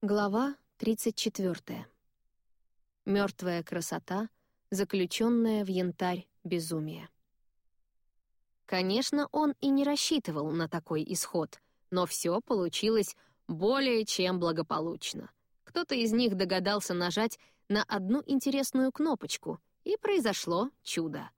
Глава 34. Мертвая красота, заключенная в янтарь безумия. Конечно, он и не рассчитывал на такой исход, но все получилось более чем благополучно. Кто-то из них догадался нажать на одну интересную кнопочку, и произошло чудо.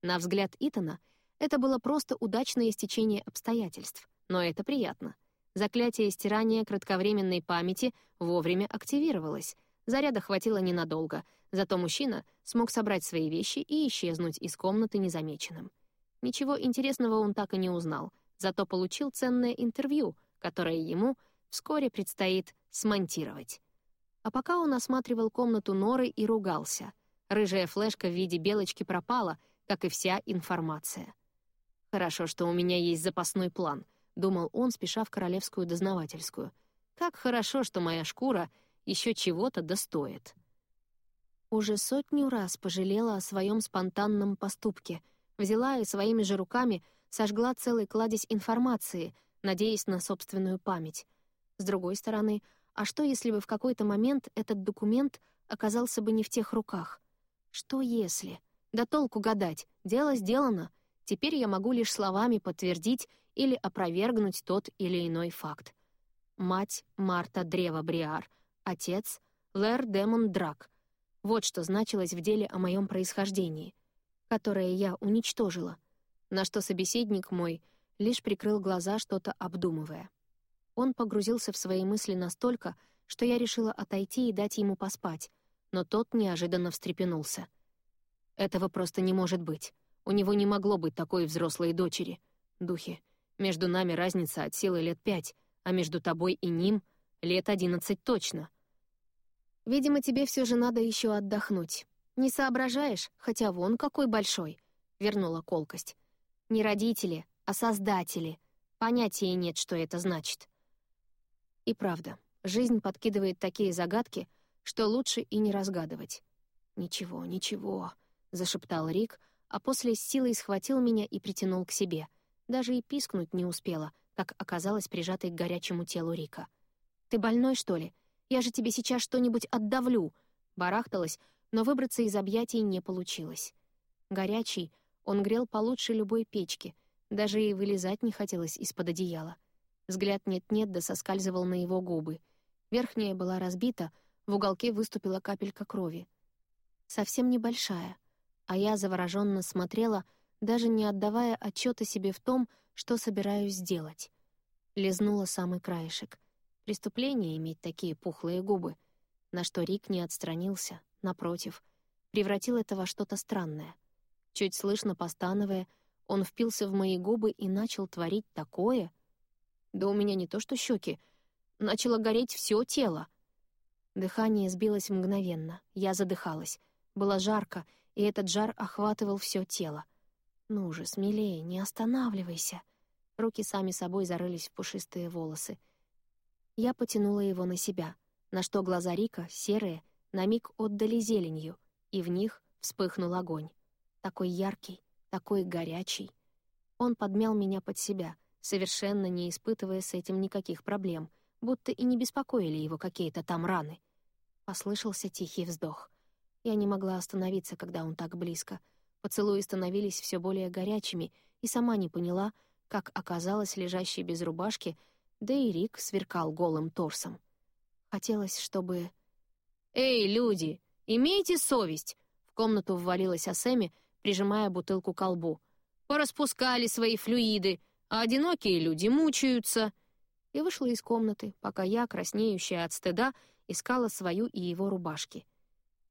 На взгляд Итана, это было просто удачное стечение обстоятельств, но это приятно — Заклятие стирания кратковременной памяти вовремя активировалось. Заряда хватило ненадолго, зато мужчина смог собрать свои вещи и исчезнуть из комнаты незамеченным. Ничего интересного он так и не узнал, зато получил ценное интервью, которое ему вскоре предстоит смонтировать. А пока он осматривал комнату Норы и ругался. Рыжая флешка в виде белочки пропала, как и вся информация. «Хорошо, что у меня есть запасной план», — думал он, спеша в королевскую дознавательскую. «Как хорошо, что моя шкура еще чего-то достоит». Уже сотню раз пожалела о своем спонтанном поступке, взяла и своими же руками сожгла целый кладезь информации, надеясь на собственную память. С другой стороны, а что, если бы в какой-то момент этот документ оказался бы не в тех руках? Что если? Да толку гадать, дело сделано. Теперь я могу лишь словами подтвердить или опровергнуть тот или иной факт. Мать Марта Древа Бриар, отец Лэр Демон Драк. Вот что значилось в деле о моем происхождении, которое я уничтожила, на что собеседник мой лишь прикрыл глаза, что-то обдумывая. Он погрузился в свои мысли настолько, что я решила отойти и дать ему поспать, но тот неожиданно встрепенулся. Этого просто не может быть. У него не могло быть такой взрослой дочери. Духи, между нами разница от силы лет пять, а между тобой и ним — лет одиннадцать точно. Видимо, тебе все же надо еще отдохнуть. Не соображаешь, хотя вон какой большой, — вернула колкость. Не родители, а создатели. Понятия нет, что это значит. И правда, жизнь подкидывает такие загадки, что лучше и не разгадывать. «Ничего, ничего», — зашептал Рик, а после с силой схватил меня и притянул к себе — даже и пискнуть не успела, как оказалась прижатой к горячему телу Рика. «Ты больной, что ли? Я же тебе сейчас что-нибудь отдавлю!» Барахталась, но выбраться из объятий не получилось. Горячий, он грел получше любой печки, даже и вылезать не хотелось из-под одеяла. Взгляд нет-нет да соскальзывал на его губы. Верхняя была разбита, в уголке выступила капелька крови. Совсем небольшая, а я завороженно смотрела — даже не отдавая отчета себе в том, что собираюсь сделать. Лизнула самый краешек. Преступление иметь такие пухлые губы. На что Рик не отстранился, напротив, превратил это во что-то странное. Чуть слышно постановая, он впился в мои губы и начал творить такое. Да у меня не то что щеки, начало гореть все тело. Дыхание сбилось мгновенно, я задыхалась. Было жарко, и этот жар охватывал все тело — «Ну же, смелее, не останавливайся!» Руки сами собой зарылись в пушистые волосы. Я потянула его на себя, на что глаза Рика, серые, на миг отдали зеленью, и в них вспыхнул огонь. Такой яркий, такой горячий. Он подмял меня под себя, совершенно не испытывая с этим никаких проблем, будто и не беспокоили его какие-то там раны. Послышался тихий вздох. Я не могла остановиться, когда он так близко — Поцелуи становились все более горячими, и сама не поняла, как оказалась лежащей без рубашки, да и Рик сверкал голым торсом. Хотелось, чтобы... «Эй, люди, имейте совесть!» В комнату ввалилась Асэми, прижимая бутылку к колбу. «Пораспускали свои флюиды, а одинокие люди мучаются!» И вышла из комнаты, пока я, краснеющая от стыда, искала свою и его рубашки —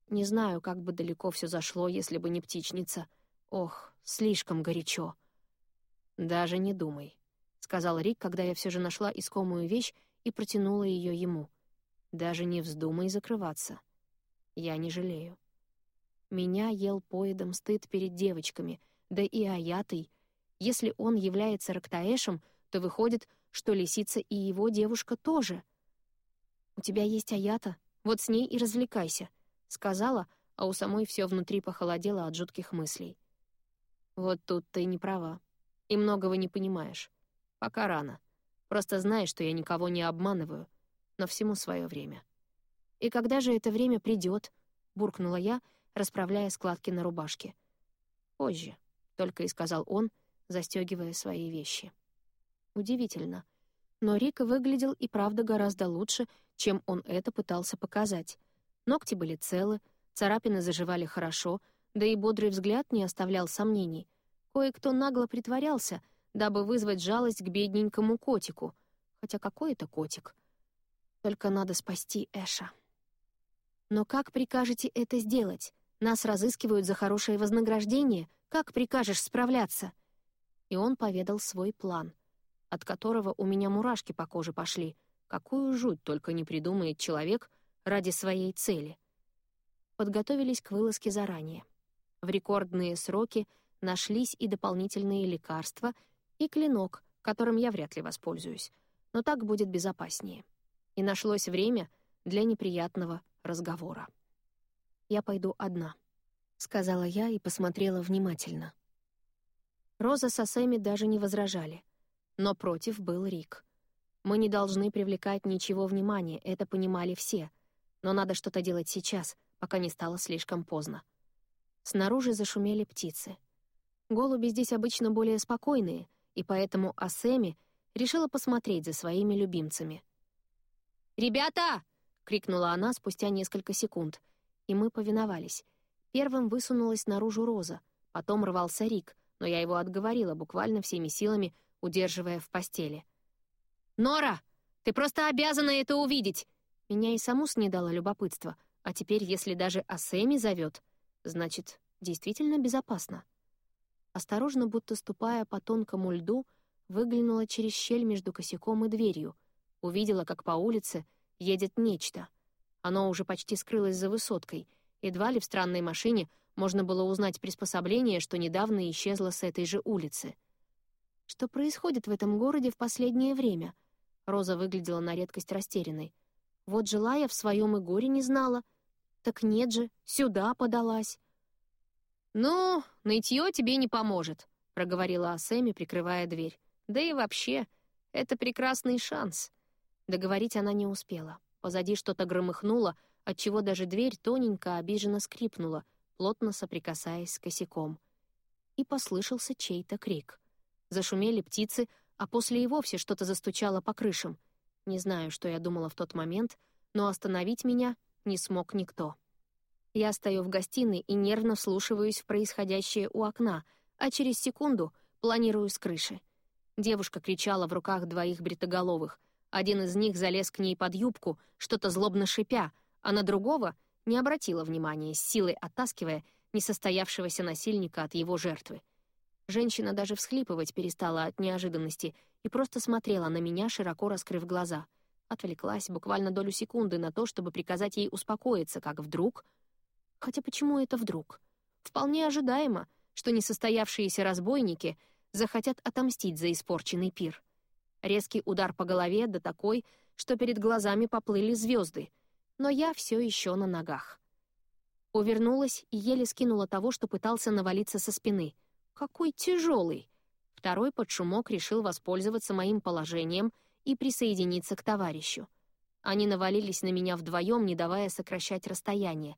не знаю, как бы далеко все зашло, если бы не птичница. Ох, слишком горячо. «Даже не думай», — сказал Рик, когда я все же нашла искомую вещь и протянула ее ему. «Даже не вздумай закрываться. Я не жалею». Меня ел поедом стыд перед девочками, да и Аятой. Если он является Рактаэшем, то выходит, что лисица и его девушка тоже. «У тебя есть Аята, вот с ней и развлекайся», Сказала, а у самой все внутри похолодело от жутких мыслей. Вот тут ты не права. И многого не понимаешь. Пока рано. Просто знай, что я никого не обманываю. Но всему свое время. «И когда же это время придет?» — буркнула я, расправляя складки на рубашке. «Позже», — только и сказал он, застегивая свои вещи. Удивительно. Но Рика выглядел и правда гораздо лучше, чем он это пытался показать. Ногти были целы, царапины заживали хорошо, да и бодрый взгляд не оставлял сомнений. Кое-кто нагло притворялся, дабы вызвать жалость к бедненькому котику. Хотя какой это котик? Только надо спасти Эша. Но как прикажете это сделать? Нас разыскивают за хорошее вознаграждение. Как прикажешь справляться?» И он поведал свой план, от которого у меня мурашки по коже пошли. Какую жуть только не придумает человек ради своей цели. Подготовились к вылазке заранее. В рекордные сроки нашлись и дополнительные лекарства, и клинок, которым я вряд ли воспользуюсь, но так будет безопаснее. И нашлось время для неприятного разговора. «Я пойду одна», — сказала я и посмотрела внимательно. Роза с Асэми даже не возражали, но против был Рик. Мы не должны привлекать ничего внимания, это понимали все, но надо что-то делать сейчас, пока не стало слишком поздно. Снаружи зашумели птицы. Голуби здесь обычно более спокойные, и поэтому Асэми решила посмотреть за своими любимцами. «Ребята!» — крикнула она спустя несколько секунд, и мы повиновались. Первым высунулась наружу Роза, потом рвался Рик, но я его отговорила буквально всеми силами, удерживая в постели. «Нора, ты просто обязана это увидеть!» Меня и саму снедало любопытство, а теперь, если даже Асэми зовет, значит, действительно безопасно. Осторожно, будто ступая по тонкому льду, выглянула через щель между косяком и дверью, увидела, как по улице едет нечто. Оно уже почти скрылось за высоткой. Едва ли в странной машине можно было узнать приспособление, что недавно исчезло с этой же улицы. Что происходит в этом городе в последнее время? Роза выглядела на редкость растерянной. Вот жила я в своем и горе не знала. Так нет же, сюда подалась. «Ну, нытье тебе не поможет», — проговорила Асэми, прикрывая дверь. «Да и вообще, это прекрасный шанс. Договорить она не успела. Позади что-то громыхнуло, отчего даже дверь тоненько обиженно скрипнула, плотно соприкасаясь с косяком. И послышался чей-то крик. Зашумели птицы, а после и вовсе что-то застучало по крышам. Не знаю, что я думала в тот момент, но остановить меня не смог никто. Я стою в гостиной и нервно вслушиваюсь в происходящее у окна, а через секунду планирую с крыши. Девушка кричала в руках двоих бритоголовых. Один из них залез к ней под юбку, что-то злобно шипя, а на другого не обратила внимания, с силой оттаскивая несостоявшегося насильника от его жертвы. Женщина даже всхлипывать перестала от неожиданности и просто смотрела на меня, широко раскрыв глаза. Отвлеклась буквально долю секунды на то, чтобы приказать ей успокоиться, как вдруг... Хотя почему это вдруг? Вполне ожидаемо, что несостоявшиеся разбойники захотят отомстить за испорченный пир. Резкий удар по голове, да такой, что перед глазами поплыли звезды. Но я все еще на ногах. Увернулась и еле скинула того, что пытался навалиться со спины. Какой тяжелый! Второй под шумок решил воспользоваться моим положением и присоединиться к товарищу. Они навалились на меня вдвоем, не давая сокращать расстояние.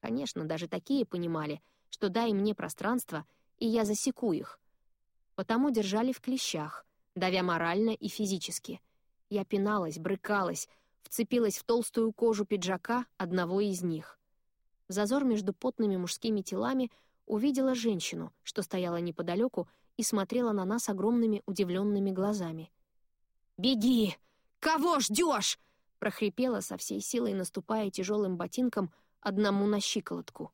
Конечно, даже такие понимали, что дай мне пространство, и я засеку их. Потому держали в клещах, давя морально и физически. Я пиналась, брыкалась, вцепилась в толстую кожу пиджака одного из них. В зазор между потными мужскими телами увидела женщину, что стояла неподалеку и смотрела на нас огромными удивленными глазами. «Беги! Кого ждешь?» — прохрипела со всей силой, наступая тяжелым ботинком одному на щиколотку.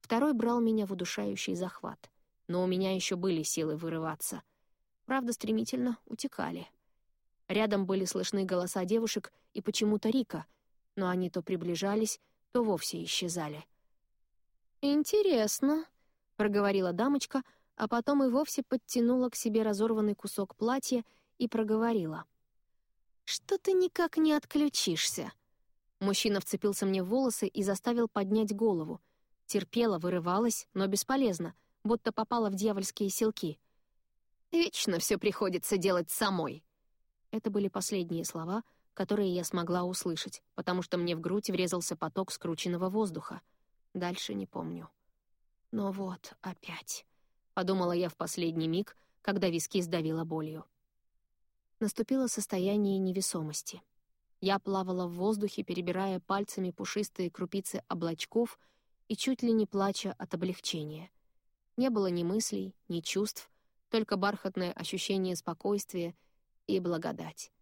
Второй брал меня в удушающий захват, но у меня еще были силы вырываться — правда, стремительно утекали. Рядом были слышны голоса девушек и почему-то Рика, но они то приближались, то вовсе исчезали. «Интересно», — проговорила дамочка, а потом и вовсе подтянула к себе разорванный кусок платья и проговорила. «Что ты никак не отключишься?» Мужчина вцепился мне в волосы и заставил поднять голову. Терпела, вырывалась, но бесполезно, будто попала в дьявольские селки — Вечно все приходится делать самой». Это были последние слова, которые я смогла услышать, потому что мне в грудь врезался поток скрученного воздуха. Дальше не помню. Но вот опять. Подумала я в последний миг, когда виски сдавило болью. Наступило состояние невесомости. Я плавала в воздухе, перебирая пальцами пушистые крупицы облачков и чуть ли не плача от облегчения. Не было ни мыслей, ни чувств, только бархатное ощущение спокойствия и благодать.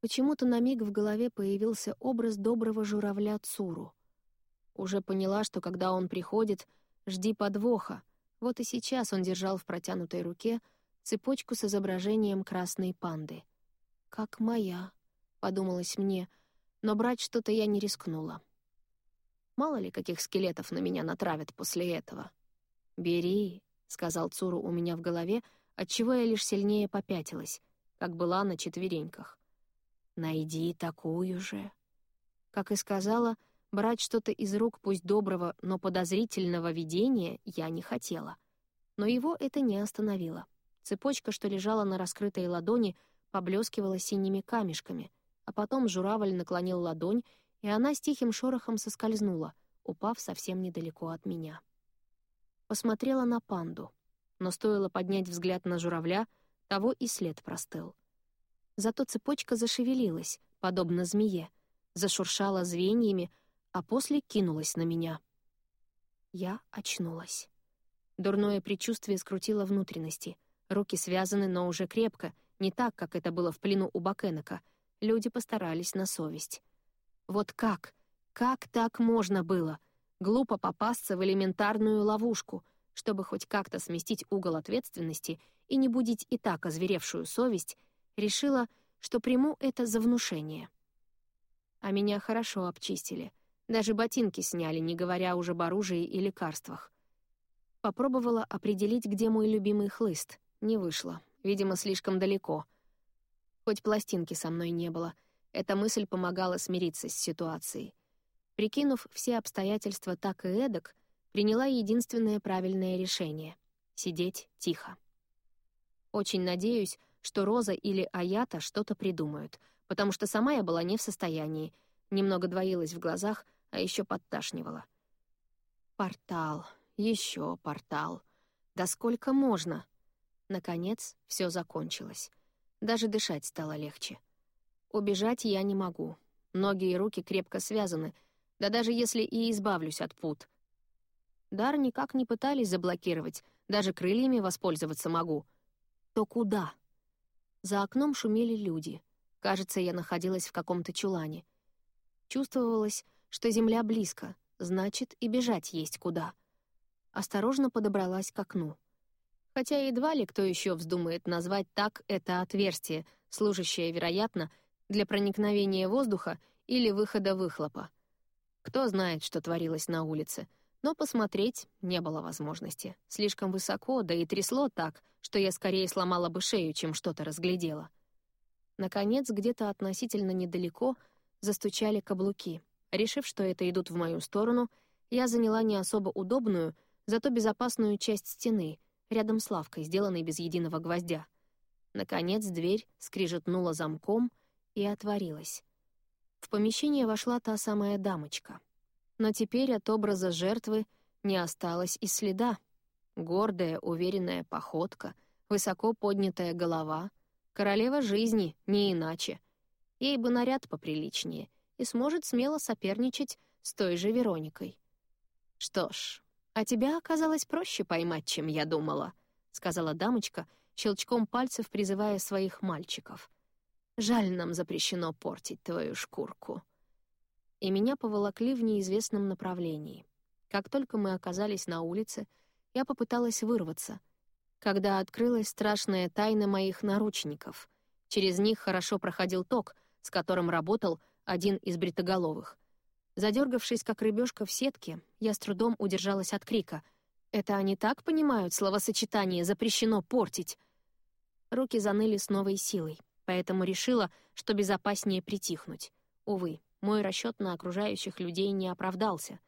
Почему-то на миг в голове появился образ доброго журавля Цуру. Уже поняла, что когда он приходит, жди подвоха. Вот и сейчас он держал в протянутой руке цепочку с изображением красной панды. «Как моя», — подумалось мне, но брать что-то я не рискнула. Мало ли, каких скелетов на меня натравят после этого. «Бери», — сказал Цуру у меня в голове, отчего я лишь сильнее попятилась, как была на четвереньках. «Найди такую же». Как и сказала, брать что-то из рук пусть доброго, но подозрительного видения я не хотела. Но его это не остановило. Цепочка, что лежала на раскрытой ладони, поблескивала синими камешками, а потом журавль наклонил ладонь, и она с тихим шорохом соскользнула, упав совсем недалеко от меня посмотрела на панду, но стоило поднять взгляд на журавля, того и след простыл. Зато цепочка зашевелилась, подобно змее, зашуршала звеньями, а после кинулась на меня. Я очнулась. Дурное предчувствие скрутило внутренности. Руки связаны, но уже крепко, не так, как это было в плену у Бакенека. Люди постарались на совесть. Вот как? Как так можно было — Глупо попасться в элементарную ловушку, чтобы хоть как-то сместить угол ответственности и не будить и так озверевшую совесть, решила, что приму это за внушение. А меня хорошо обчистили. Даже ботинки сняли, не говоря уже об оружии и лекарствах. Попробовала определить, где мой любимый хлыст. Не вышло. Видимо, слишком далеко. Хоть пластинки со мной не было. Эта мысль помогала смириться с ситуацией. Прикинув все обстоятельства так и эдак, приняла единственное правильное решение — сидеть тихо. Очень надеюсь, что Роза или Аята что-то придумают, потому что сама я была не в состоянии, немного двоилась в глазах, а еще подташнивала. Портал, еще портал. Да сколько можно? Наконец, все закончилось. Даже дышать стало легче. Убежать я не могу. Ноги и руки крепко связаны — да даже если и избавлюсь от пут. Дар никак не пытались заблокировать, даже крыльями воспользоваться могу. То куда? За окном шумели люди. Кажется, я находилась в каком-то чулане. Чувствовалось, что земля близко, значит, и бежать есть куда. Осторожно подобралась к окну. Хотя едва ли кто еще вздумает назвать так это отверстие, служащее, вероятно, для проникновения воздуха или выхода выхлопа. Кто знает, что творилось на улице, но посмотреть не было возможности. Слишком высоко, да и трясло так, что я скорее сломала бы шею, чем что-то разглядела. Наконец, где-то относительно недалеко застучали каблуки. Решив, что это идут в мою сторону, я заняла не особо удобную, зато безопасную часть стены, рядом с лавкой, сделанной без единого гвоздя. Наконец дверь скрижетнула замком и отворилась. В помещение вошла та самая дамочка. Но теперь от образа жертвы не осталось и следа. Гордая, уверенная походка, высоко поднятая голова. Королева жизни, не иначе. Ей бы наряд поприличнее и сможет смело соперничать с той же Вероникой. «Что ж, а тебя оказалось проще поймать, чем я думала», — сказала дамочка, щелчком пальцев призывая своих мальчиков — Жаль, нам запрещено портить твою шкурку». И меня поволокли в неизвестном направлении. Как только мы оказались на улице, я попыталась вырваться, когда открылась страшная тайна моих наручников. Через них хорошо проходил ток, с которым работал один из бритоголовых. Задергавшись, как рыбешка в сетке, я с трудом удержалась от крика. «Это они так понимают словосочетание «запрещено портить»?» Руки заныли с новой силой поэтому решила, что безопаснее притихнуть. Увы, мой расчет на окружающих людей не оправдался.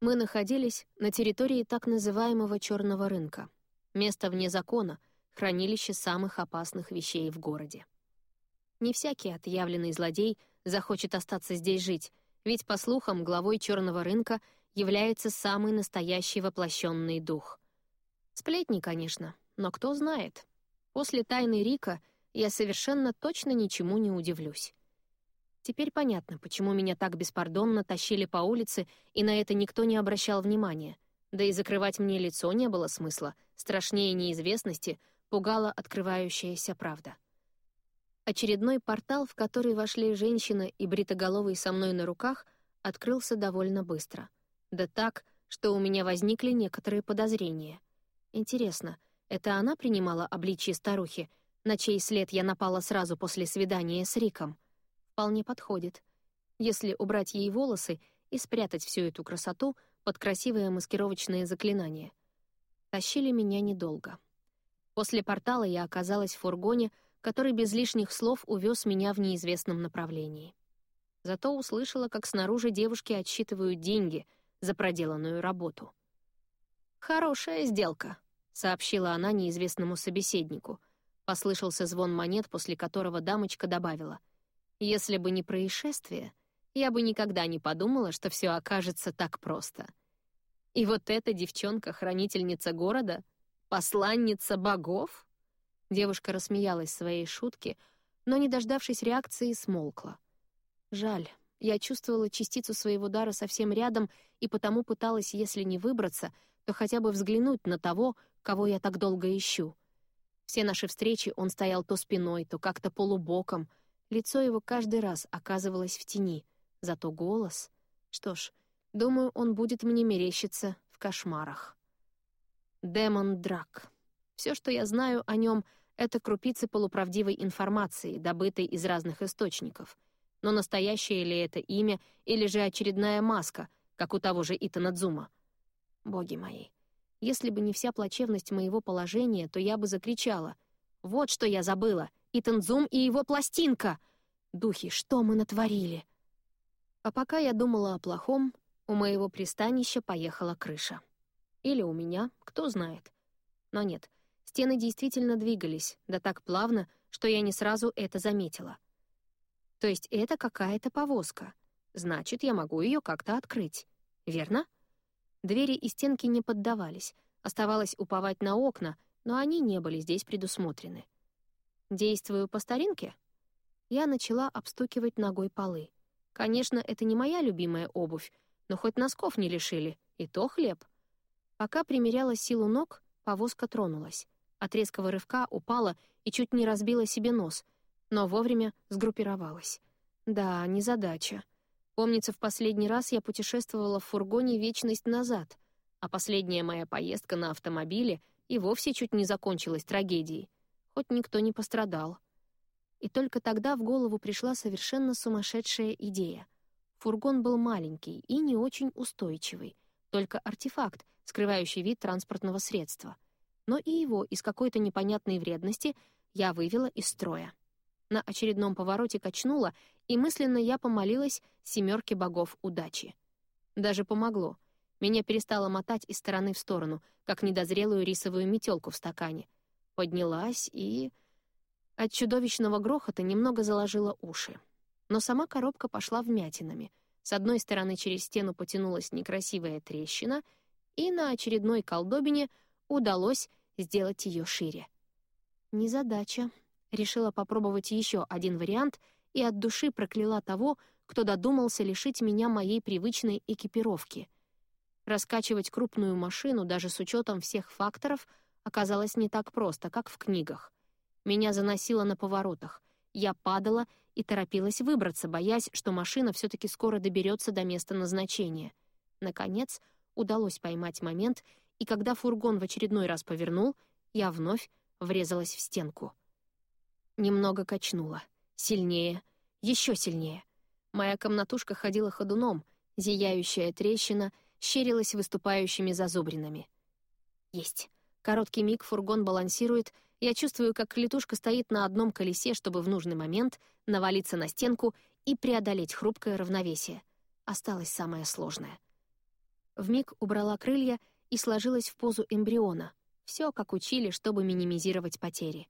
Мы находились на территории так называемого черного рынка. Место вне закона, хранилище самых опасных вещей в городе. Не всякий отъявленный злодей захочет остаться здесь жить, ведь, по слухам, главой черного рынка является самый настоящий воплощенный дух. Сплетни, конечно, но кто знает. После тайны Рика я совершенно точно ничему не удивлюсь. Теперь понятно, почему меня так беспардонно тащили по улице, и на это никто не обращал внимания. Да и закрывать мне лицо не было смысла. Страшнее неизвестности пугала открывающаяся правда. Очередной портал, в который вошли женщина и бритоголовый со мной на руках, открылся довольно быстро. Да так, что у меня возникли некоторые подозрения. Интересно, это она принимала обличье старухи, на чей след я напала сразу после свидания с Риком? Вполне подходит. Если убрать ей волосы и спрятать всю эту красоту под красивые маскировочные заклинания. Тащили меня недолго. После портала я оказалась в фургоне, который без лишних слов увез меня в неизвестном направлении. Зато услышала, как снаружи девушки отсчитывают деньги за проделанную работу. «Хорошая сделка», — сообщила она неизвестному собеседнику. Послышался звон монет, после которого дамочка добавила. «Если бы не происшествие, я бы никогда не подумала, что все окажется так просто. И вот эта девчонка-хранительница города, посланница богов?» Девушка рассмеялась своей шутке, но, не дождавшись реакции, смолкла. Жаль, я чувствовала частицу своего дара совсем рядом и потому пыталась, если не выбраться, то хотя бы взглянуть на того, кого я так долго ищу. Все наши встречи он стоял то спиной, то как-то полубоком. Лицо его каждый раз оказывалось в тени. Зато голос... Что ж, думаю, он будет мне мерещиться в кошмарах. Демон Драк. Все, что я знаю о нем, это крупицы полуправдивой информации, добытой из разных источников. Но настоящее ли это имя или же очередная маска, как у того же Итана Дзума? Боги мои, если бы не вся плачевность моего положения, то я бы закричала. «Вот что я забыла! Итан Дзум и его пластинка! Духи, что мы натворили?» А пока я думала о плохом, у моего пристанища поехала крыша. Или у меня, кто знает. Но нет, Стены действительно двигались, да так плавно, что я не сразу это заметила. То есть это какая-то повозка. Значит, я могу ее как-то открыть. Верно? Двери и стенки не поддавались. Оставалось уповать на окна, но они не были здесь предусмотрены. Действую по старинке? Я начала обстукивать ногой полы. Конечно, это не моя любимая обувь, но хоть носков не лишили, и то хлеб. Пока примеряла силу ног, повозка тронулась. От резкого рывка упала и чуть не разбила себе нос, но вовремя сгруппировалась. Да, незадача. Помнится, в последний раз я путешествовала в фургоне вечность назад, а последняя моя поездка на автомобиле и вовсе чуть не закончилась трагедией. Хоть никто не пострадал. И только тогда в голову пришла совершенно сумасшедшая идея. Фургон был маленький и не очень устойчивый, только артефакт, скрывающий вид транспортного средства но и его из какой-то непонятной вредности я вывела из строя. На очередном повороте качнула, и мысленно я помолилась семерке богов удачи. Даже помогло. Меня перестало мотать из стороны в сторону, как недозрелую рисовую метелку в стакане. Поднялась и... От чудовищного грохота немного заложила уши. Но сама коробка пошла вмятинами. С одной стороны через стену потянулась некрасивая трещина, и на очередной колдобине — удалось сделать ее шире. Незадача. Решила попробовать еще один вариант и от души прокляла того, кто додумался лишить меня моей привычной экипировки. Раскачивать крупную машину даже с учетом всех факторов оказалось не так просто, как в книгах. Меня заносило на поворотах. Я падала и торопилась выбраться, боясь, что машина все-таки скоро доберется до места назначения. Наконец, удалось поймать момент — и когда фургон в очередной раз повернул, я вновь врезалась в стенку. Немного качнула. Сильнее. Еще сильнее. Моя комнатушка ходила ходуном, зияющая трещина щерилась выступающими зазубринами. Есть. Короткий миг фургон балансирует, я чувствую, как клетушка стоит на одном колесе, чтобы в нужный момент навалиться на стенку и преодолеть хрупкое равновесие. Осталось самое сложное. Вмиг убрала крылья и сложилась в позу эмбриона. Все, как учили, чтобы минимизировать потери.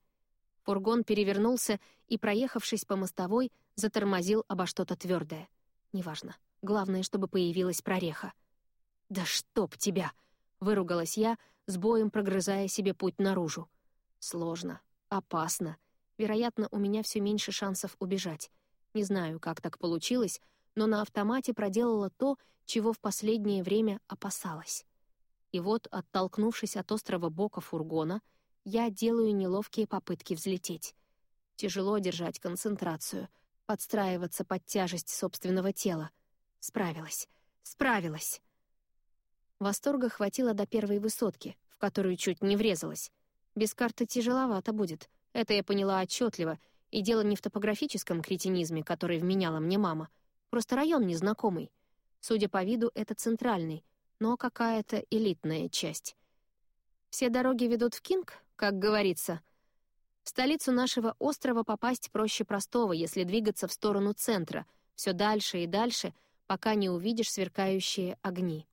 Фургон перевернулся и, проехавшись по мостовой, затормозил обо что-то твердое. Неважно. Главное, чтобы появилась прореха. «Да чтоб тебя!» — выругалась я, с боем прогрызая себе путь наружу. Сложно, опасно. Вероятно, у меня все меньше шансов убежать. Не знаю, как так получилось, но на автомате проделала то, чего в последнее время опасалась. И вот, оттолкнувшись от острого бока фургона, я делаю неловкие попытки взлететь. Тяжело держать концентрацию, подстраиваться под тяжесть собственного тела. Справилась. Справилась. Восторга хватило до первой высотки, в которую чуть не врезалась. Без карты тяжеловато будет. Это я поняла отчетливо, и дело не в топографическом кретинизме, который вменяла мне мама. Просто район незнакомый. Судя по виду, это центральный, но какая-то элитная часть. Все дороги ведут в Кинг, как говорится. В столицу нашего острова попасть проще простого, если двигаться в сторону центра, все дальше и дальше, пока не увидишь сверкающие огни.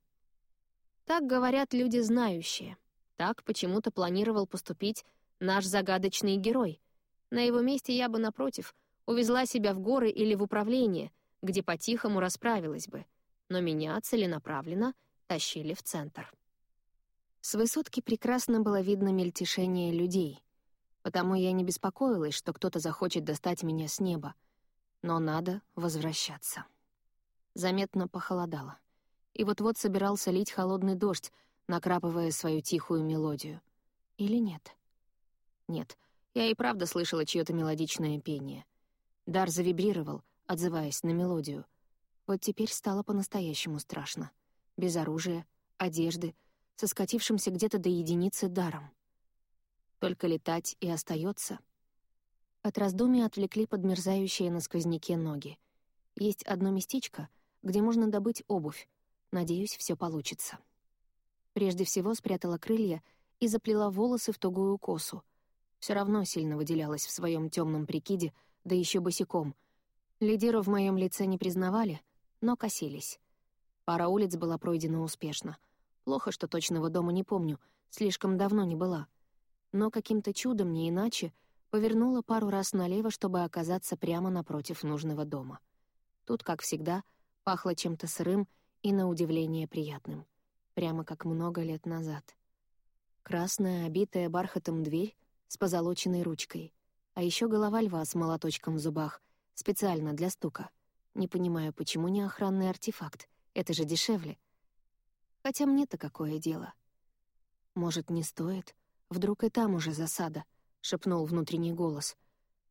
Так говорят люди знающие. Так почему-то планировал поступить наш загадочный герой. На его месте я бы, напротив, увезла себя в горы или в управление, где по-тихому расправилась бы. Но меня целенаправленно тащили в центр. С высотки прекрасно было видно мельтешение людей, потому я не беспокоилась, что кто-то захочет достать меня с неба. Но надо возвращаться. Заметно похолодало. И вот-вот собирался лить холодный дождь, накрапывая свою тихую мелодию. Или нет? Нет, я и правда слышала чьё-то мелодичное пение. Дар завибрировал, отзываясь на мелодию. Вот теперь стало по-настоящему страшно. Без оружия, одежды — со скатившимся где-то до единицы даром. Только летать и остается. От раздумий отвлекли подмерзающие на сквозняке ноги. Есть одно местечко, где можно добыть обувь. Надеюсь, все получится. Прежде всего спрятала крылья и заплела волосы в тугую косу. Все равно сильно выделялась в своем темном прикиде, да еще босиком. Лидеру в моем лице не признавали, но косились. Пара улиц была пройдена успешно — Плохо, что точного дома не помню, слишком давно не была. Но каким-то чудом, не иначе, повернула пару раз налево, чтобы оказаться прямо напротив нужного дома. Тут, как всегда, пахло чем-то сырым и, на удивление, приятным. Прямо как много лет назад. Красная, обитая бархатом дверь с позолоченной ручкой. А еще голова льва с молоточком в зубах, специально для стука. Не понимаю, почему не охранный артефакт. Это же дешевле. Хотя мне-то какое дело? Может, не стоит? Вдруг и там уже засада, — шепнул внутренний голос.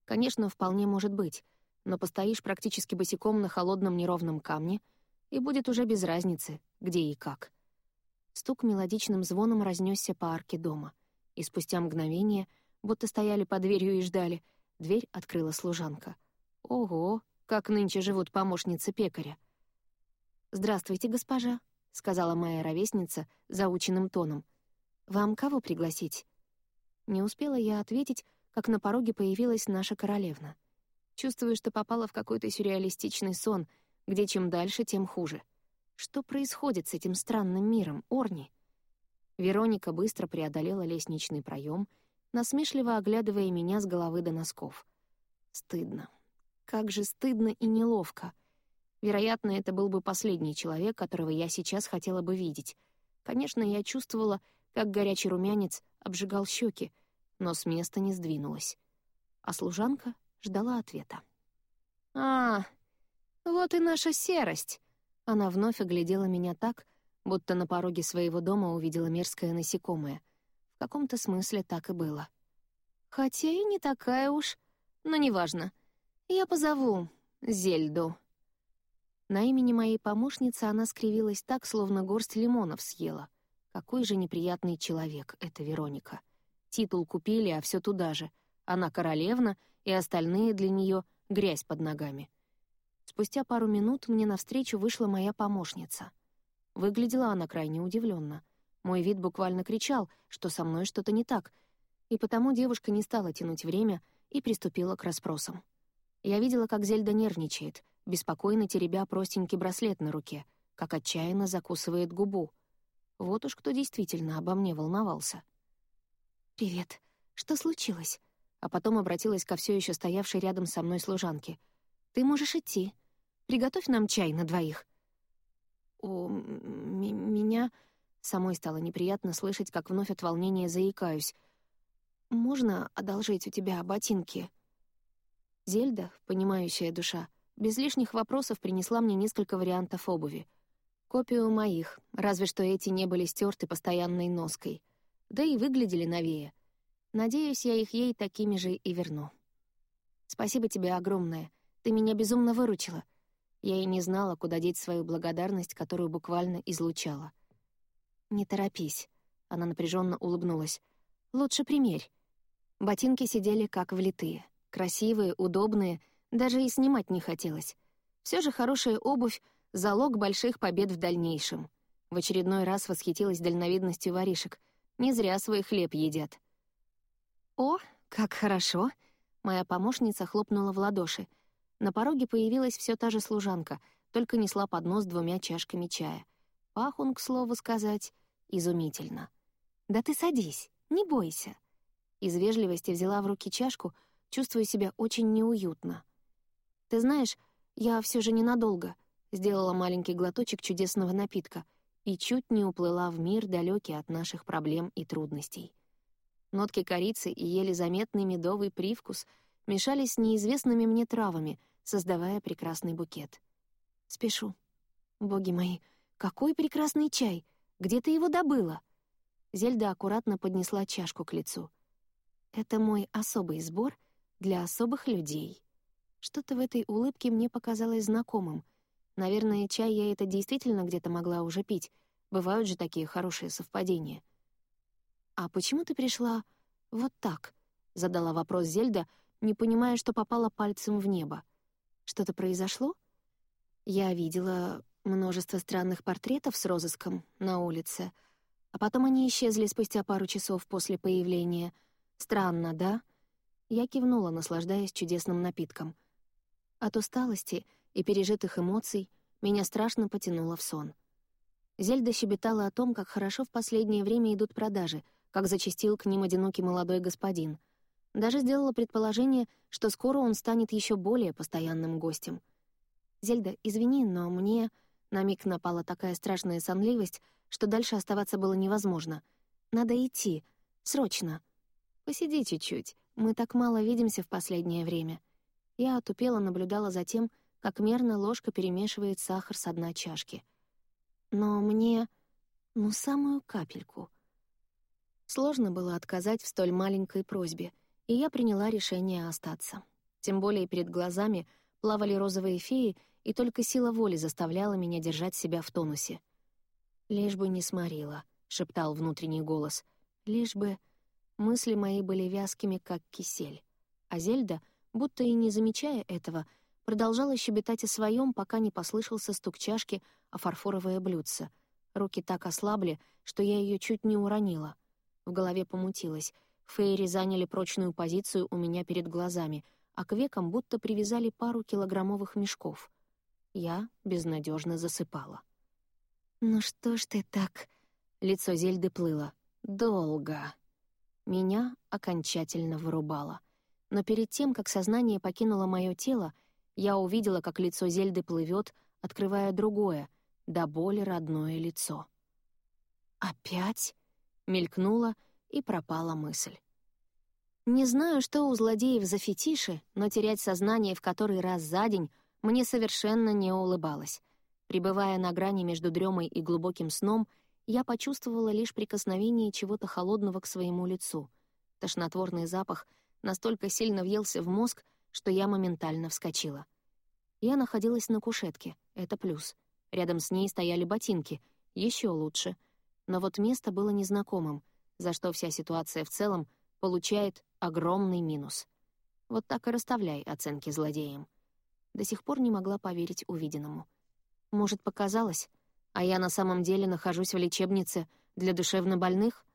Конечно, вполне может быть, но постоишь практически босиком на холодном неровном камне, и будет уже без разницы, где и как. Стук мелодичным звоном разнесся по арке дома, и спустя мгновение, будто стояли под дверью и ждали, дверь открыла служанка. Ого, как нынче живут помощницы пекаря. «Здравствуйте, госпожа», — сказала моя ровесница заученным тоном. «Вам кого пригласить?» Не успела я ответить, как на пороге появилась наша королевна. Чувствую, что попала в какой-то сюрреалистичный сон, где чем дальше, тем хуже. Что происходит с этим странным миром, Орни? Вероника быстро преодолела лестничный проем, насмешливо оглядывая меня с головы до носков. Стыдно. Как же стыдно и неловко — Вероятно, это был бы последний человек, которого я сейчас хотела бы видеть. Конечно, я чувствовала, как горячий румянец обжигал щеки, но с места не сдвинулась. А служанка ждала ответа. «А, вот и наша серость!» Она вновь оглядела меня так, будто на пороге своего дома увидела мерзкое насекомое. В каком-то смысле так и было. Хотя и не такая уж, но неважно. Я позову Зельду. На имени моей помощницы она скривилась так, словно горсть лимонов съела. Какой же неприятный человек эта Вероника. Титул купили, а все туда же. Она королевна, и остальные для нее грязь под ногами. Спустя пару минут мне навстречу вышла моя помощница. Выглядела она крайне удивленно. Мой вид буквально кричал, что со мной что-то не так, и потому девушка не стала тянуть время и приступила к расспросам. Я видела, как Зельда нервничает — беспокойно теребя простенький браслет на руке, как отчаянно закусывает губу. Вот уж кто действительно обо мне волновался. «Привет. Что случилось?» а потом обратилась ко все еще стоявшей рядом со мной служанке. «Ты можешь идти. Приготовь нам чай на двоих». «У меня...» Самой стало неприятно слышать, как вновь от волнения заикаюсь. «Можно одолжить у тебя ботинки?» Зельда, понимающая душа, без лишних вопросов принесла мне несколько вариантов обуви. Копию моих, разве что эти не были стерты постоянной ноской. Да и выглядели новее. Надеюсь, я их ей такими же и верну. Спасибо тебе огромное. Ты меня безумно выручила. Я и не знала, куда деть свою благодарность, которую буквально излучала. «Не торопись», — она напряженно улыбнулась. «Лучше примерь». Ботинки сидели как влитые. Красивые, удобные, даже и снимать не хотелось. Все же хорошая обувь — залог больших побед в дальнейшем. В очередной раз восхитилась дальновидностью воришек. Не зря свой хлеб едят. «О, как хорошо!» Моя помощница хлопнула в ладоши — на пороге появилась все та же служанка, только несла поднос двумя чашками чая. Пах он, к слову сказать, изумительно. «Да ты садись, не бойся». Из вежливости взяла в руки чашку, чувствуя себя очень неуютно. «Ты знаешь, я все же ненадолго», — сделала маленький глоточек чудесного напитка и чуть не уплыла в мир, далекий от наших проблем и трудностей. Нотки корицы и еле заметный медовый привкус мешались с неизвестными мне травами — создавая прекрасный букет. Спешу. Боги мои, какой прекрасный чай! Где ты его добыла? Зельда аккуратно поднесла чашку к лицу. Это мой особый сбор для особых людей. Что-то в этой улыбке мне показалось знакомым. Наверное, чай я это действительно где-то могла уже пить. Бывают же такие хорошие совпадения. «А почему ты пришла вот так?» — задала вопрос Зельда, не понимая, что попала пальцем в небо. Что-то произошло? Я видела множество странных портретов с розыском на улице, а потом они исчезли спустя пару часов после появления. Странно, да? Я кивнула, наслаждаясь чудесным напитком. От усталости и пережитых эмоций меня страшно потянуло в сон. Зельда щебетала о том, как хорошо в последнее время идут продажи, как зачастил к ним одинокий молодой господин — даже сделала предположение, что скоро он станет еще более постоянным гостем. «Зельда, извини, но мне...» На миг напала такая страшная сонливость, что дальше оставаться было невозможно. «Надо идти. Срочно». «Посиди чуть-чуть. Мы так мало видимся в последнее время». Я отупела наблюдала за тем, как мерно ложка перемешивает сахар с дна чашки. «Но мне... ну, самую капельку». Сложно было отказать в столь маленькой просьбе — и я приняла решение остаться. Тем более перед глазами плавали розовые феи, и только сила воли заставляла меня держать себя в тонусе. «Лишь бы не сморила», — шептал внутренний голос. «Лишь бы...» Мысли мои были вязкими, как кисель. А Зельда, будто и не замечая этого, продолжала щебетать о своем, пока не послышался стук чашки о фарфоровое блюдце. Руки так ослабли, что я ее чуть не уронила. В голове помутилось — Фейри заняли прочную позицию у меня перед глазами, а к векам будто привязали пару килограммовых мешков. Я безнадежно засыпала. «Ну что ж ты так...» Лицо Зельды плыло. «Долго». Меня окончательно вырубало. Но перед тем, как сознание покинуло мое тело, я увидела, как лицо Зельды плывет, открывая другое, до боли родное лицо. «Опять?» — мелькнула — и пропала мысль. Не знаю, что у злодеев за фетиши, но терять сознание в который раз за день мне совершенно не улыбалось. Прибывая на грани между дремой и глубоким сном, я почувствовала лишь прикосновение чего-то холодного к своему лицу. Тошнотворный запах настолько сильно въелся в мозг, что я моментально вскочила. Я находилась на кушетке, это плюс. Рядом с ней стояли ботинки, еще лучше. Но вот место было незнакомым — за что вся ситуация в целом получает огромный минус. Вот так и расставляй оценки злодеям. До сих пор не могла поверить увиденному. Может, показалось, а я на самом деле нахожусь в лечебнице для душевнобольных?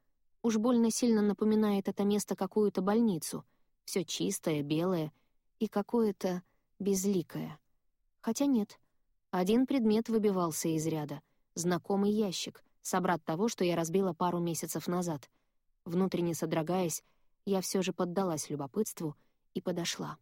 Уж больно сильно напоминает это место какую-то больницу. Все чистое, белое и какое-то безликое. Хотя нет. Один предмет выбивался из ряда. Знакомый ящик, собрат того, что я разбила пару месяцев назад. Внутренне содрогаясь, я все же поддалась любопытству и подошла.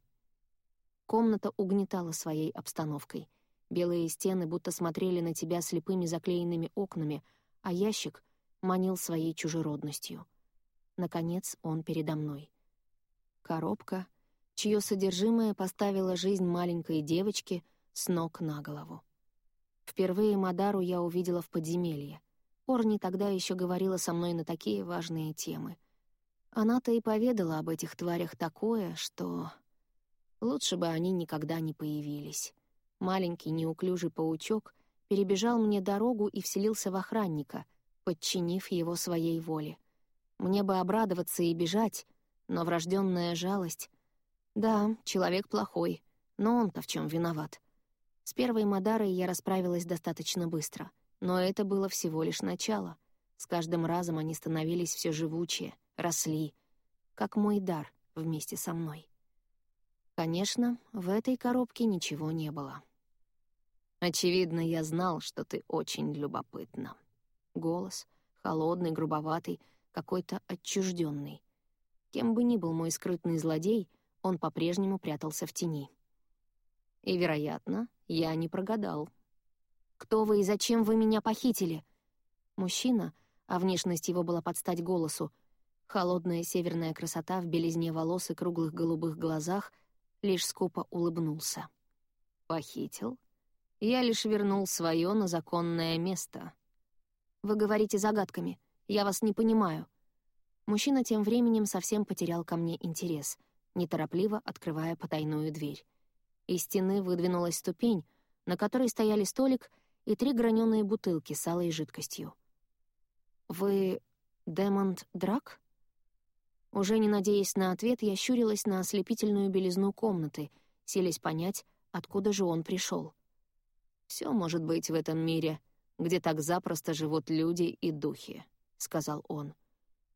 Комната угнетала своей обстановкой. Белые стены будто смотрели на тебя слепыми заклеенными окнами, а ящик манил своей чужеродностью. Наконец он передо мной. Коробка, чье содержимое поставило жизнь маленькой девочки с ног на голову. Впервые Мадару я увидела в подземелье. Орни тогда еще говорила со мной на такие важные темы. Она-то и поведала об этих тварях такое, что... Лучше бы они никогда не появились. Маленький неуклюжий паучок перебежал мне дорогу и вселился в охранника, подчинив его своей воле. Мне бы обрадоваться и бежать, но врожденная жалость... Да, человек плохой, но он-то в чем виноват? С первой Мадарой я расправилась достаточно быстро, но это было всего лишь начало. С каждым разом они становились все живучее, росли, как мой дар вместе со мной. Конечно, в этой коробке ничего не было. Очевидно, я знал, что ты очень любопытна. Голос, холодный, грубоватый, какой-то отчужденный. Кем бы ни был мой скрытный злодей, он по-прежнему прятался в тени. И, вероятно, я не прогадал. «Кто вы и зачем вы меня похитили?» Мужчина, а внешность его была под стать голосу, холодная северная красота в белизне волос и круглых голубых глазах, лишь скупо улыбнулся. «Похитил? Я лишь вернул свое на законное место». «Вы говорите загадками. Я вас не понимаю». Мужчина тем временем совсем потерял ко мне интерес, неторопливо открывая потайную дверь. Из стены выдвинулась ступень, на которой стояли столик и три граненые бутылки с алой жидкостью. «Вы Демонт Драк?» Уже не надеясь на ответ, я щурилась на ослепительную белизну комнаты, селись понять, откуда же он пришел. Все может быть в этом мире, где так запросто живут люди и духи», — сказал он.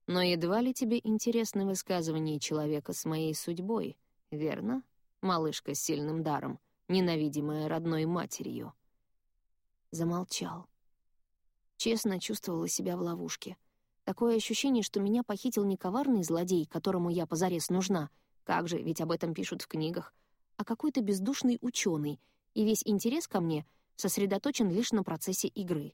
«Но едва ли тебе интересны высказывания человека с моей судьбой, верно?» малышка с сильным даром, ненавидимая родной матерью. Замолчал. Честно чувствовала себя в ловушке. Такое ощущение, что меня похитил не коварный злодей, которому я позарез нужна, как же, ведь об этом пишут в книгах, а какой-то бездушный ученый, и весь интерес ко мне сосредоточен лишь на процессе игры.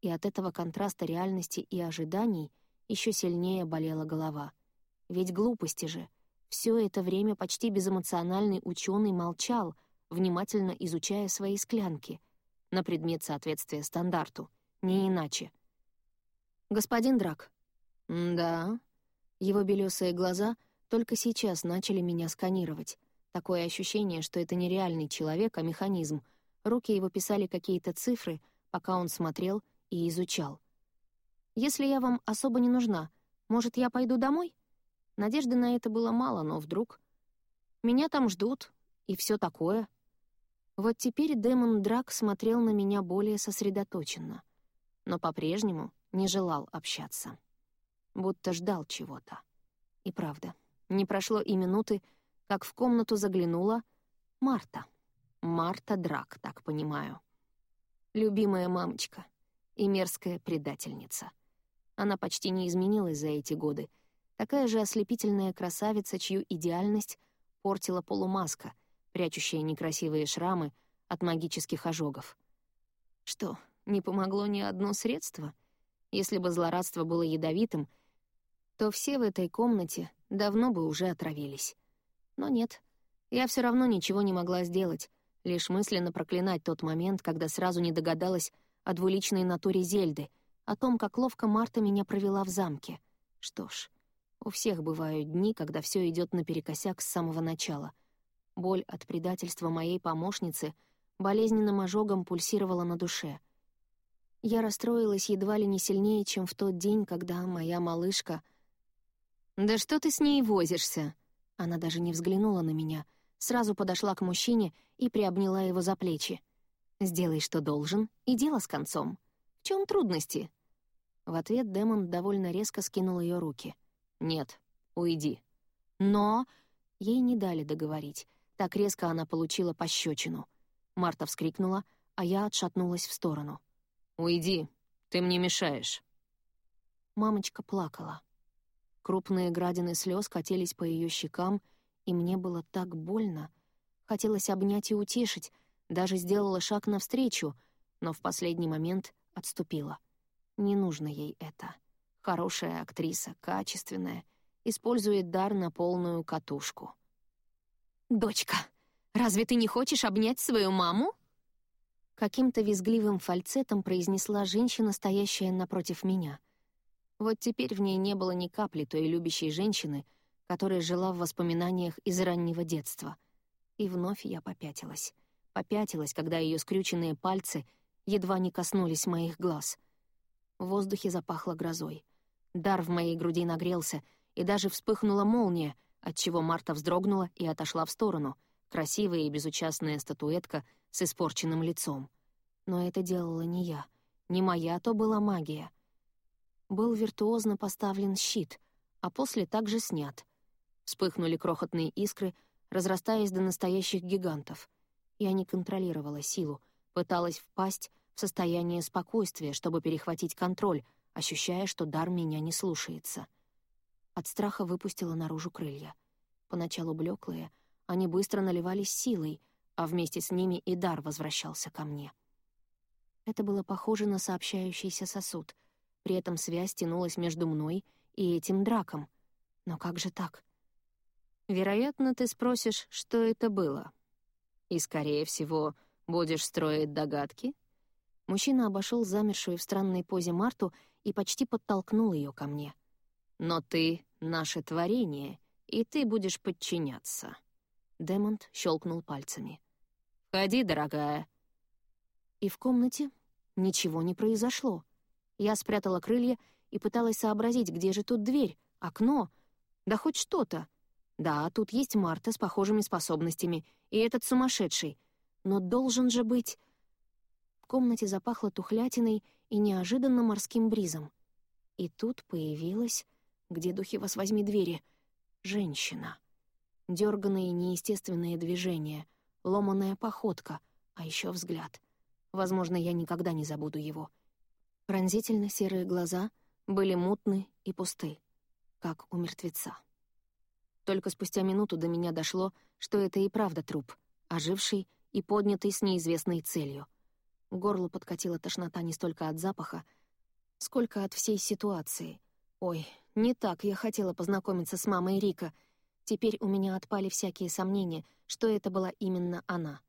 И от этого контраста реальности и ожиданий еще сильнее болела голова. Ведь глупости же — все это время почти безэмоциональный ученый молчал, внимательно изучая свои склянки, на предмет соответствия стандарту, не иначе. «Господин Драк». «Да». Его белесые глаза только сейчас начали меня сканировать. Такое ощущение, что это не реальный человек, а механизм. Руки его писали какие-то цифры, пока он смотрел и изучал. «Если я вам особо не нужна, может, я пойду домой?» Надежды на это было мало, но вдруг... Меня там ждут, и все такое. Вот теперь Дэмон Драк смотрел на меня более сосредоточенно, но по-прежнему не желал общаться. Будто ждал чего-то. И правда, не прошло и минуты, как в комнату заглянула Марта. Марта Драк, так понимаю. Любимая мамочка и мерзкая предательница. Она почти не изменилась за эти годы — Такая же ослепительная красавица, чью идеальность портила полумаска, прячущая некрасивые шрамы от магических ожогов. Что, не помогло ни одно средство? Если бы злорадство было ядовитым, то все в этой комнате давно бы уже отравились. Но нет, я все равно ничего не могла сделать, лишь мысленно проклинать тот момент, когда сразу не догадалась о двуличной натуре Зельды, о том, как ловко Марта меня провела в замке. Что ж, у всех бывают дни, когда все идет наперекосяк с самого начала. Боль от предательства моей помощницы болезненным ожогом пульсировала на душе. Я расстроилась едва ли не сильнее, чем в тот день, когда моя малышка... «Да что ты с ней возишься?» Она даже не взглянула на меня, сразу подошла к мужчине и приобняла его за плечи. «Сделай, что должен, и дело с концом. В чем трудности?» В ответ Демон довольно резко скинул ее руки — «Нет, уйди». «Но...» Ей не дали договорить. Так резко она получила пощечину. Марта вскрикнула, а я отшатнулась в сторону. «Уйди, ты мне мешаешь». Мамочка плакала. Крупные градины слез катились по ее щекам, и мне было так больно. Хотелось обнять и утешить, даже сделала шаг навстречу, но в последний момент отступила. Не нужно ей это. Хорошая актриса, качественная, использует дар на полную катушку. «Дочка, разве ты не хочешь обнять свою маму?» Каким-то визгливым фальцетом произнесла женщина, стоящая напротив меня. Вот теперь в ней не было ни капли той любящей женщины, которая жила в воспоминаниях из раннего детства. И вновь я попятилась. Попятилась, когда ее скрюченные пальцы едва не коснулись моих глаз. В воздухе запахло грозой. Дар в моей груди нагрелся, и даже вспыхнула молния, отчего Марта вздрогнула и отошла в сторону, красивая и безучастная статуэтка — с испорченным лицом. Но это делала не я. Не моя то была магия. Был виртуозно поставлен щит, а после также снят. Вспыхнули крохотные искры, разрастаясь до настоящих гигантов. Я не контролировала силу, пыталась впасть в состояние спокойствия, чтобы перехватить контроль, ощущая, что дар меня не слушается. От страха выпустила наружу крылья. Поначалу блеклые, они быстро наливались силой, а вместе с ними и дар возвращался ко мне. Это было похоже на сообщающийся сосуд. При этом связь тянулась между мной и этим драком. Но как же так? Вероятно, ты спросишь, что это было. И, скорее всего, будешь строить догадки? Мужчина обошел замершую в странной позе Марту и почти подтолкнул ее ко мне. «Но ты — наше творение, и ты будешь подчиняться». Демонт щелкнул пальцами. «Входи, дорогая». И в комнате ничего не произошло. Я спрятала крылья и пыталась сообразить, где же тут дверь, окно, да хоть что-то. Да, тут есть Марта с похожими способностями, и этот сумасшедший. Но должен же быть... В комнате запахло тухлятиной и неожиданно морским бризом. И тут появилась, где духи вас возьми двери, женщина. Дёрганные неестественные движения — ломаная походка, а еще взгляд. Возможно, я никогда не забуду его. Пронзительно серые глаза были мутны и пусты, как у мертвеца. Только спустя минуту до меня дошло, что это и правда труп, оживший и поднятый с неизвестной целью. Горло подкатила тошнота не столько от запаха, сколько от всей ситуации. Ой, не так я хотела познакомиться с мамой Рика — Теперь у меня отпали всякие сомнения, что это была именно она.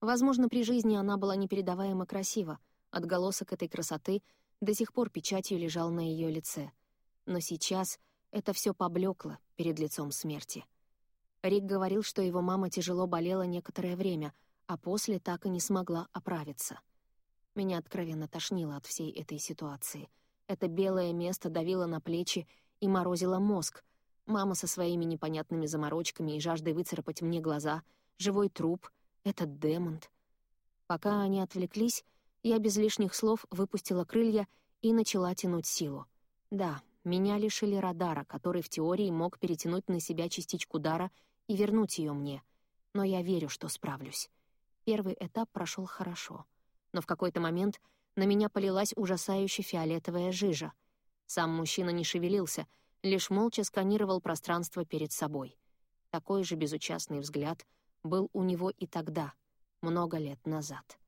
Возможно, при жизни она была непередаваемо красива, отголосок этой красоты до сих пор печатью лежал на ее лице. Но сейчас это все поблекло перед лицом смерти. Рик говорил, что его мама тяжело болела некоторое время, а после так и не смогла оправиться. Меня откровенно тошнило от всей этой ситуации. Это белое место давило на плечи и морозило мозг, Мама со своими непонятными заморочками и жаждой выцарапать мне глаза, живой труп, этот демонт. Пока они отвлеклись, я без лишних слов выпустила крылья и начала тянуть силу. Да, меня лишили радара, который в теории мог перетянуть на себя частичку дара и вернуть ее мне. Но я верю, что справлюсь. Первый этап прошел хорошо. Но в какой-то момент на меня полилась ужасающе фиолетовая жижа. Сам мужчина не шевелился — лишь молча сканировал пространство перед собой. Такой же безучастный взгляд был у него и тогда, много лет назад.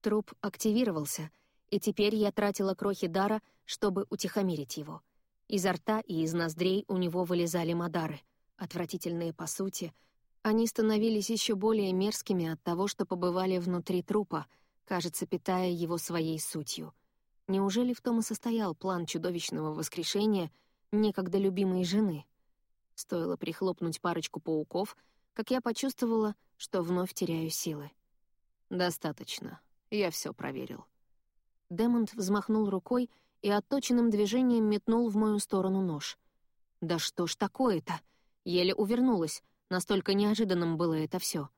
Труп активировался, и теперь я тратила крохи дара, чтобы утихомирить его. Изо рта и из ноздрей у него вылезали мадары, отвратительные по сути. Они становились еще более мерзкими от того, что побывали внутри трупа, кажется, питая его своей сутью. Неужели в том и состоял план чудовищного воскрешения — некогда любимой жены. Стоило прихлопнуть парочку пауков, как я почувствовала, что вновь теряю силы. «Достаточно. Я все проверил». Демонт взмахнул рукой и отточенным движением метнул в мою сторону нож. «Да что ж такое-то?» Еле увернулась, настолько неожиданным было это все.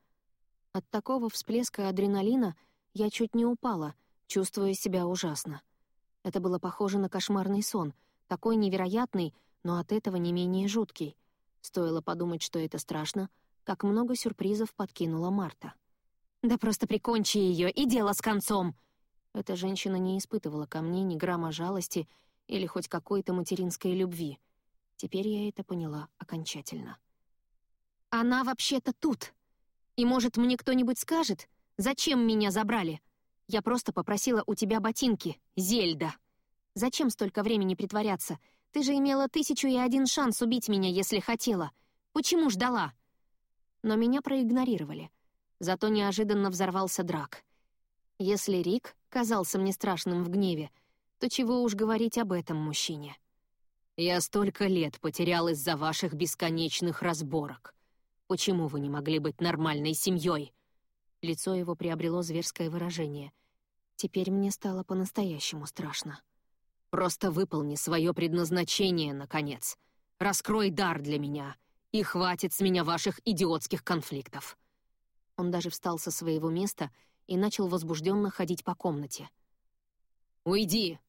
От такого всплеска адреналина я чуть не упала, чувствуя себя ужасно. Это было похоже на кошмарный сон — такой невероятный, но от этого не менее жуткий. Стоило подумать, что это страшно, как много сюрпризов подкинула Марта. «Да просто прикончи ее, и дело с концом!» Эта женщина не испытывала ко мне ни грамма жалости или хоть какой-то материнской любви. Теперь я это поняла окончательно. «Она вообще-то тут! И, может, мне кто-нибудь скажет, зачем меня забрали? Я просто попросила у тебя ботинки, Зельда. Зачем столько времени притворяться? Ты же имела тысячу и один шанс убить меня, если хотела. Почему ждала?» Но меня проигнорировали. Зато неожиданно взорвался драк. Если Рик казался мне страшным в гневе, то чего уж говорить об этом мужчине. «Я столько лет потерял из-за ваших бесконечных разборок. Почему вы не могли быть нормальной семьей?» Лицо его приобрело зверское выражение. Теперь мне стало по-настоящему страшно. «Просто выполни свое предназначение, наконец. Раскрой дар для меня, и хватит с меня ваших идиотских конфликтов». Он даже встал со своего места и начал возбужденно ходить по комнате. «Уйди!»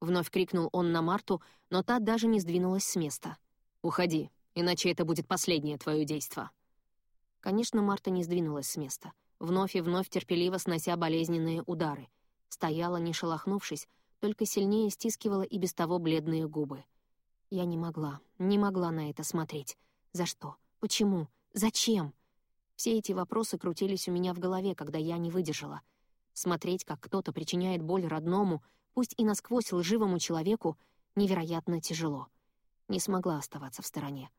Вновь крикнул он на Марту, но та даже не сдвинулась с места. «Уходи, иначе это будет последнее твое действо». Конечно, Марта не сдвинулась с места, вновь и вновь терпеливо снося болезненные удары. Стояла, не шелохнувшись, только сильнее стискивала и без того бледные губы. Я не могла, не могла на это смотреть. За что? Почему? Зачем? Все эти вопросы крутились у меня в голове, когда я не выдержала. Смотреть, как кто-то причиняет боль родному, пусть и насквозь лживому человеку, невероятно тяжело. Не смогла оставаться в стороне.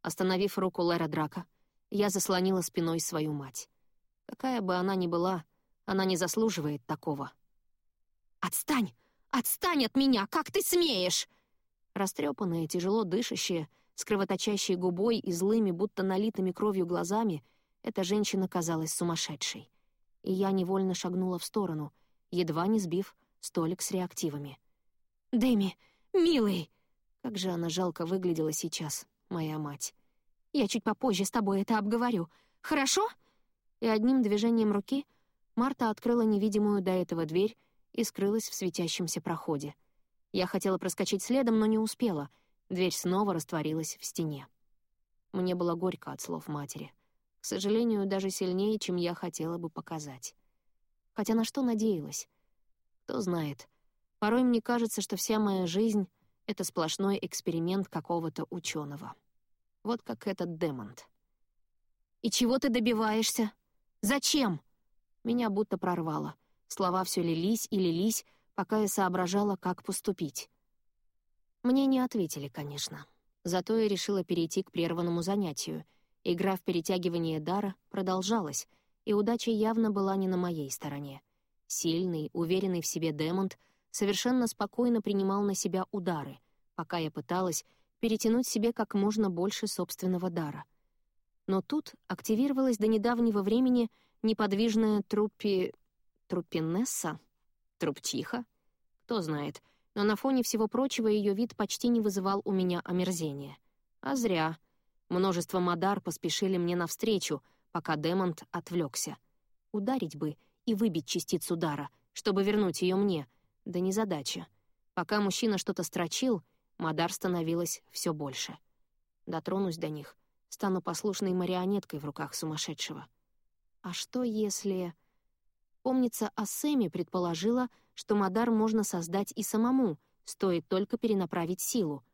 Остановив руку Лера Драка, я заслонила спиной свою мать. Какая бы она ни была, она не заслуживает такого. «Отстань! Отстань от меня! Как ты смеешь!» Растрепанная, тяжело дышащая, с кровоточащей губой и злыми, будто налитыми кровью глазами, эта женщина казалась сумасшедшей. И я невольно шагнула в сторону, едва не сбив столик с реактивами. «Дэми, милый!» Как же она жалко выглядела сейчас, моя мать. «Я чуть попозже с тобой это обговорю. Хорошо?» И одним движением руки Марта открыла невидимую до этого дверь и скрылась в светящемся проходе. Я хотела проскочить следом, но не успела. Дверь снова растворилась в стене. Мне было горько от слов матери. К сожалению, даже сильнее, чем я хотела бы показать. Хотя на что надеялась? Кто знает. Порой мне кажется, что вся моя жизнь — это сплошной эксперимент какого-то ученого. Вот как этот Демонт. «И чего ты добиваешься? Зачем?» Меня будто прорвало. Слова все лились и лились, пока я соображала, как поступить. Мне не ответили, конечно. Зато я решила перейти к прерванному занятию. Игра в перетягивание дара продолжалась, и удача явно была не на моей стороне — Сильный, уверенный в себе Демонт совершенно спокойно принимал на себя удары, пока я пыталась перетянуть себе как можно больше собственного дара. Но тут активировалась до недавнего времени неподвижная труппи... труппинесса? Труптиха? Кто знает, но на фоне всего прочего ее вид почти не вызывал у меня омерзения. А зря. Множество Мадар поспешили мне навстречу, пока Демонт отвлекся. Ударить бы — и выбить частицу дара, чтобы вернуть ее мне. Да не задача. Пока мужчина что-то строчил, Мадар становилось все больше. Дотронусь до них, стану послушной марионеткой в руках сумасшедшего. А что если... Помнится, Ассеми предположила, что Мадар можно создать и самому, стоит только перенаправить силу.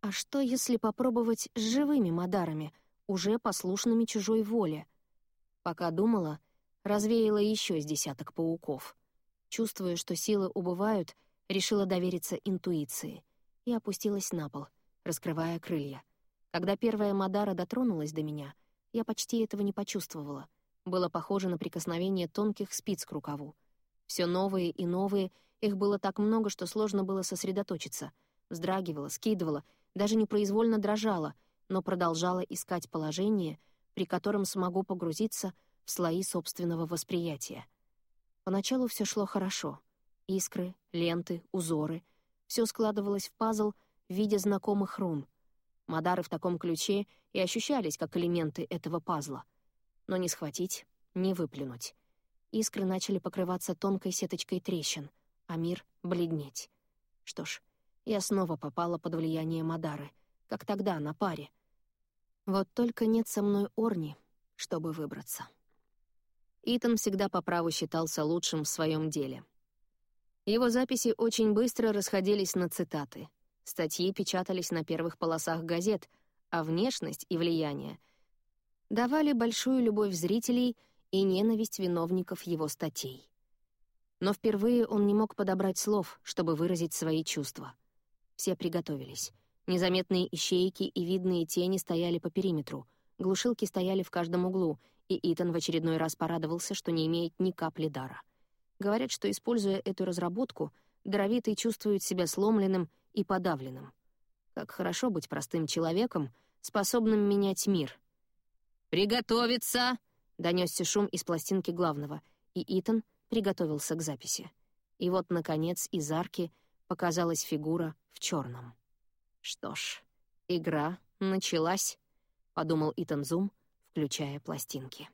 А что, если попробовать с живыми Мадарами, уже послушными чужой воле? Пока думала, развеяла еще с десяток пауков. Чувствуя, что силы убывают, решила довериться интуиции и опустилась на пол, раскрывая крылья. Когда первая Мадара дотронулась до меня, я почти этого не почувствовала. Было похоже на прикосновение тонких спиц к рукаву. Все новые и новые, их было так много, что сложно было сосредоточиться. Вздрагивала, скидывала, даже непроизвольно дрожала, но продолжала искать положение, при котором смогу погрузиться — в слои собственного восприятия. Поначалу все шло хорошо. Искры, ленты, узоры. Все складывалось в пазл в виде знакомых рун. Мадары в таком ключе и ощущались как элементы этого пазла. Но не схватить, не выплюнуть. Искры начали покрываться тонкой сеточкой трещин, а мир — бледнеть. Что ж, я снова попала под влияние Мадары, как тогда, на паре. Вот только нет со мной Орни, чтобы выбраться. Итан всегда по праву считался лучшим в своем деле. Его записи очень быстро расходились на цитаты. Статьи печатались на первых полосах газет, а внешность и влияние давали большую любовь зрителей и ненависть виновников его статей. Но впервые он не мог подобрать слов, чтобы выразить свои чувства. Все приготовились. Незаметные ищейки и видные тени стояли по периметру, глушилки стояли в каждом углу, и Итан в очередной раз порадовался, что не имеет ни капли дара. Говорят, что, используя эту разработку, даровитый чувствует себя сломленным и подавленным. Как хорошо быть простым человеком, способным менять мир. «Приготовиться!» — донесся шум из пластинки главного, и Итан приготовился к записи. И вот, наконец, из арки показалась фигура в черном. «Что ж, игра началась», — подумал Итан Зум, включая пластинки.